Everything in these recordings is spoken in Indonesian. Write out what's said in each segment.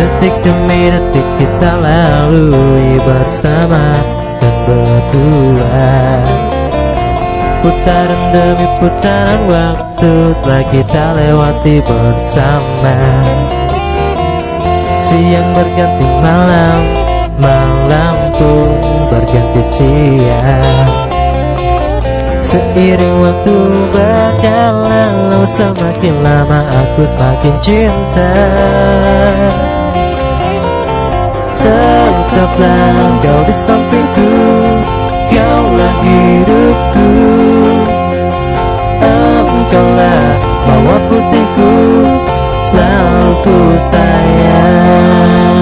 Detik demi detik kita lalui bersama dan berdua. Putaran demi putaran waktu telah kita lewati bersama. Siang berganti malam, malam pun berganti siang. Seiring waktu berjalan Lalu semakin lama aku semakin cinta Tetaplah kau di sampingku Kaulah hidupku. Engkaulah mawar putihku Selalu ku sayang.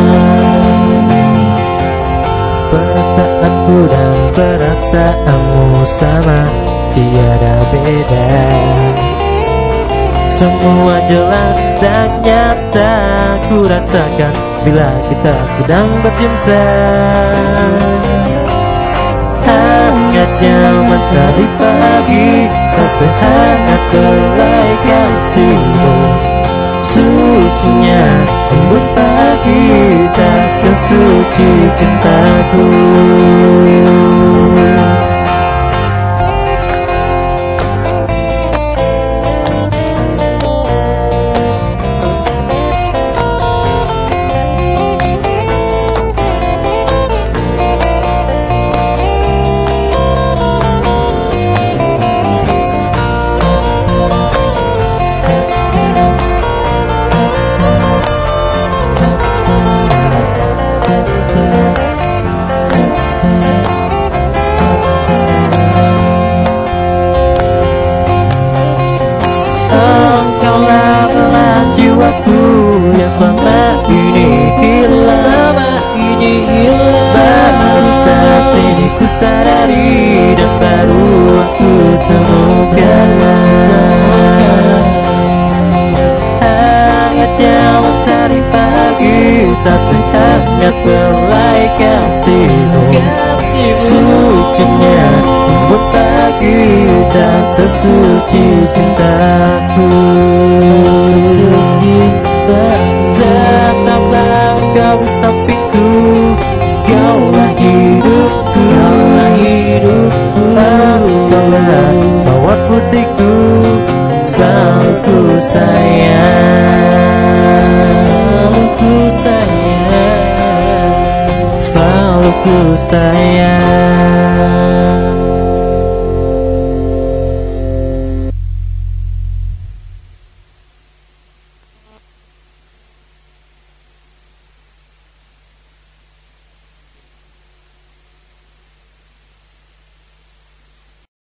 Perasaanku dan perasaanmu sama Tiada beda. Semua jelas dan nyata Ku rasakan bila kita sedang bercinta Hangatnya matahari pagi Tersehangat belai kasihmu Sucinya embun pagi Tak sesuci cintaku jiwaku yang selama ini hilang. Selama ini hilang. Baru saat ini ku sadari Dan baru aku temukan Hangatnya mentari pagi Tak sehangat belai kasihmu. Sucinya embun pagi Tak sesuci cintaku kau sampingku Kaulah hidupku Kaulah hidupku. Kaulah mawar putihku Selalu ku sayang. Selalu ku sayang. Selalu ku sayang